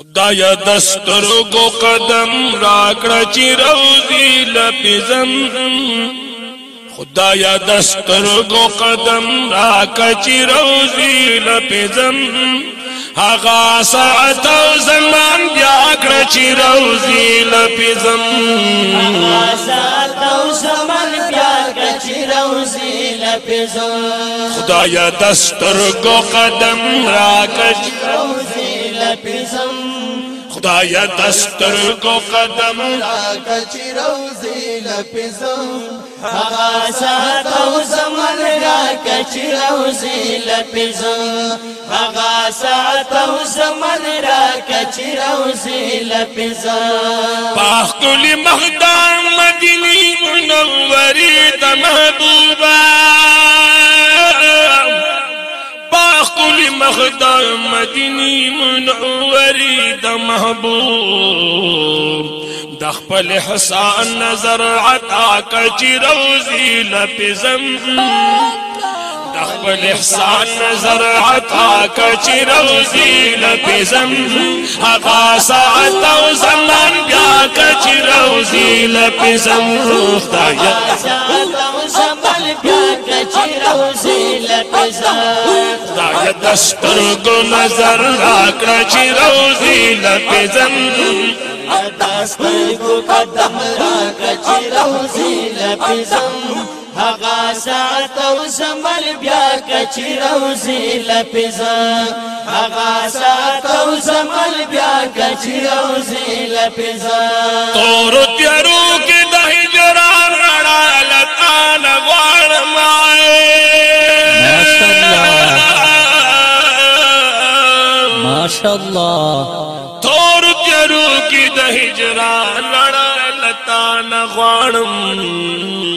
خدایا دستر گو قدم راکڑا چی روزی لپزم خدایا دستر گو قدم راکڑا چی روزی لپزم هغه ساعت او زمان بیا کړ چې روزي لپزم هغه ساعت او زمان بیا کړ چې روزي لپزم خدایا دستر گو قدم راکړ روزي پیزم خدایا دستر کو قدم را کچی روزی لپیزم هغه سحر او زمن را کچی روزی لپیزم هغه ساعت او زمن را کچی روزی لپیزم پاک کلی مخدان مدینی منوری د محبوبا. پاخ کلی مدینی منوری د محبوب د خپل حسان نظر عطا کچ روزی لپزم تخبل احسان نظر عطا کچی روزی لپیزم حقا ساعت و زمان بیا کچی روزی لپیزم روختا یا خدای دستر کو نظر راکړه چې روزي لپزم دستر کو قدم راکړه چې روزي لپزم هغه ساعت أو زمان بیا کچ روزي لپزم هغه ساعت أو زمان بیا کچ روزي لپزم تور تیارو کې د هجران رڼا لتان غواړم ماشاءالله تور تیارو کې د هجران رڼا لتان غواړم د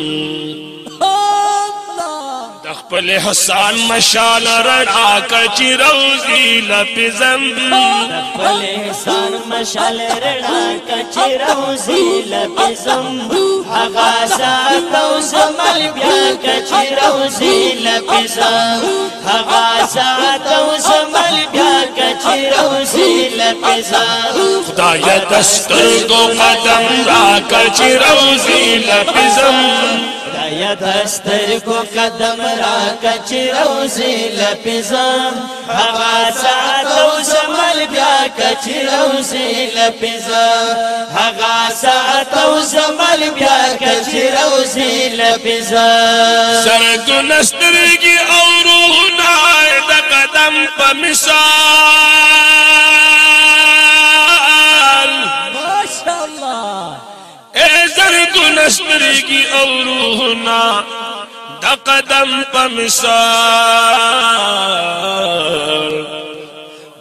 خپل حسان مشال رڼا کچ روزي لپزم خپل احسان مشال رڼا کچ روزي لپزم هغه ساعت أو زمل بیا کچ روزي لپزم هغه ساعت أو زمل بیا کچ روزي لپزم خدای دستر کو قدم را کچ روزي لپزم یا دستر کو قدم را کچ روزی لپزم هغه ساعت أو زمل بیا کچ روزی لپزم هغه ساعت أو زمل بیا کچ روزی لپزم سرګ نسترګي أو قدم په مثال ماشاءالله اے زرګ نسترګي او روح نه د قدم په مثال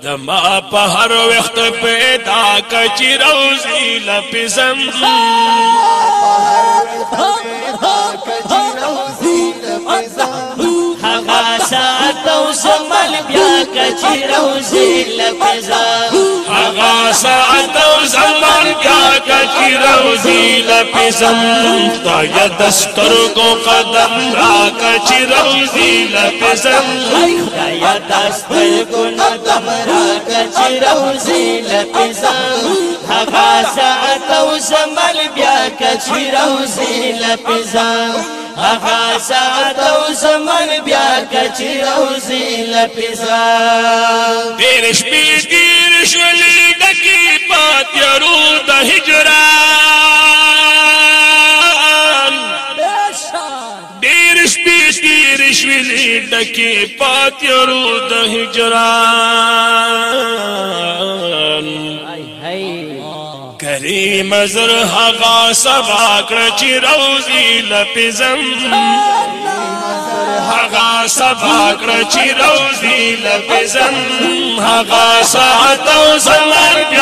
د ما په هر وخت پیدا کچ روزي لپزم هغه زمل بیا کچ روزی لپزم هغه ساعت أو زمان بیا کچ روزي لپزم خدای دستر کو قدم. را کچ روزي لپزم یا دستر کو ندم را کچ روزی لپزم هغه ساعت أو زمل بیا کچ روزی لپزم هغه ساعت أو زمل بیا کچ روزی لپزم دیر شپې دیر شولې هجران دیر شپې دیر شولې دکی پاتیرو د هجران کریم زر هغه سبا کړ چې روزي لپزم هغه سبا کړ چې روزي لپزم هغه ساعت او زمان بیا کړ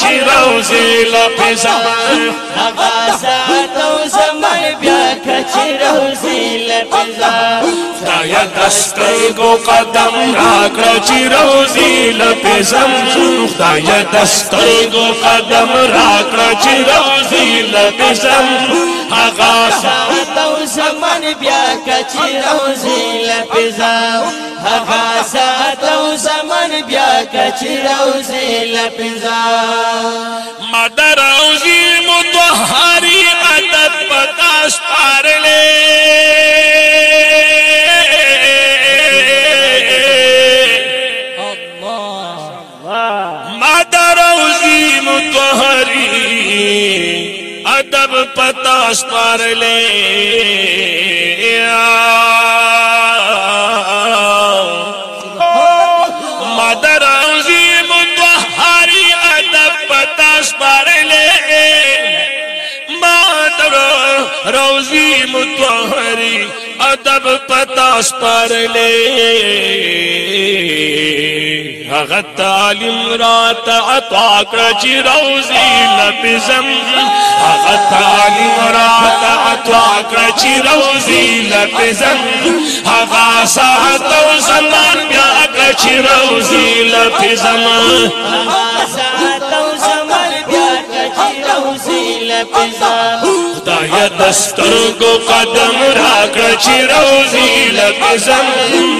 چې روزي لا پیزم هغه ساتو زمای بیا کچې روزي لا پیزم خدایا دستر کو قدم را کچې روزي لا پیزم خدایا دستر کو قدم را کچې روزي لا پیزم هغه ساتو زمای بیا کچې روزي لا پیزم هغه بیا کچر او زیل پنزا مادر او زیمو تو حاری عدد پتاش پارلے مادر او زیمو تو حاری عدد پتاش پارلے روزي متطهري ادب پتا سپارلې هغه تعلیم رات عطا کړ چې روزي لپزم هغه تعلیم رات عطا کړ چې روزي لپزم هغه ساعت أو زمان بیا کړ چې روزي لپزم هغا لپزا خدای دسترګو قدم راکړ چې روزي لپزم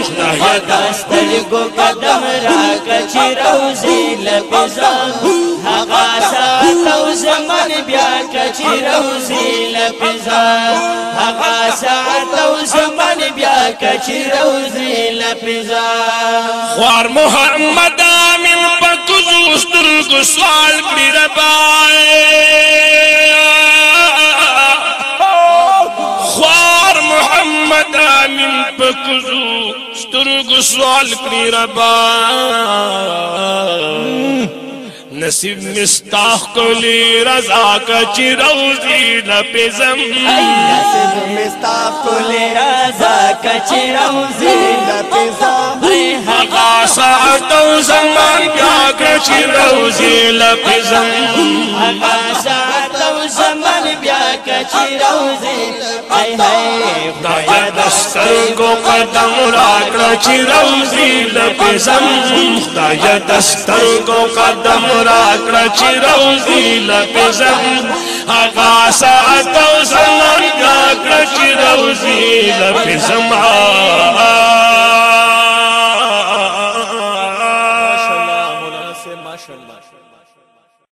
خدای دسترګو قدم را کچی روزی لپزا هغا ساتو زمن بیا کچی روزی لپزا هغا ساتو زمن بیا کچی روزی لپزا خوار محمد امین پکوزو سترګو سوال کړی ربا پکوزو سترګو سوال کړی ربا نصیب مستاح کولی رضا کچی روزی لپزم نصیب مستاف کلی رازا کچی روزی لپزا هغه ساعت أو زمان بیا کچی روزی لپزم هغا ساعت زمن بیا کچی روزی ای های دسترگو قدم راکڑا چی روزی لپی زم خدایا دسترگو قدم راکڑا چی روزی لپی زم آقا ساعتو زمان راکڑا چی روزی لپی زم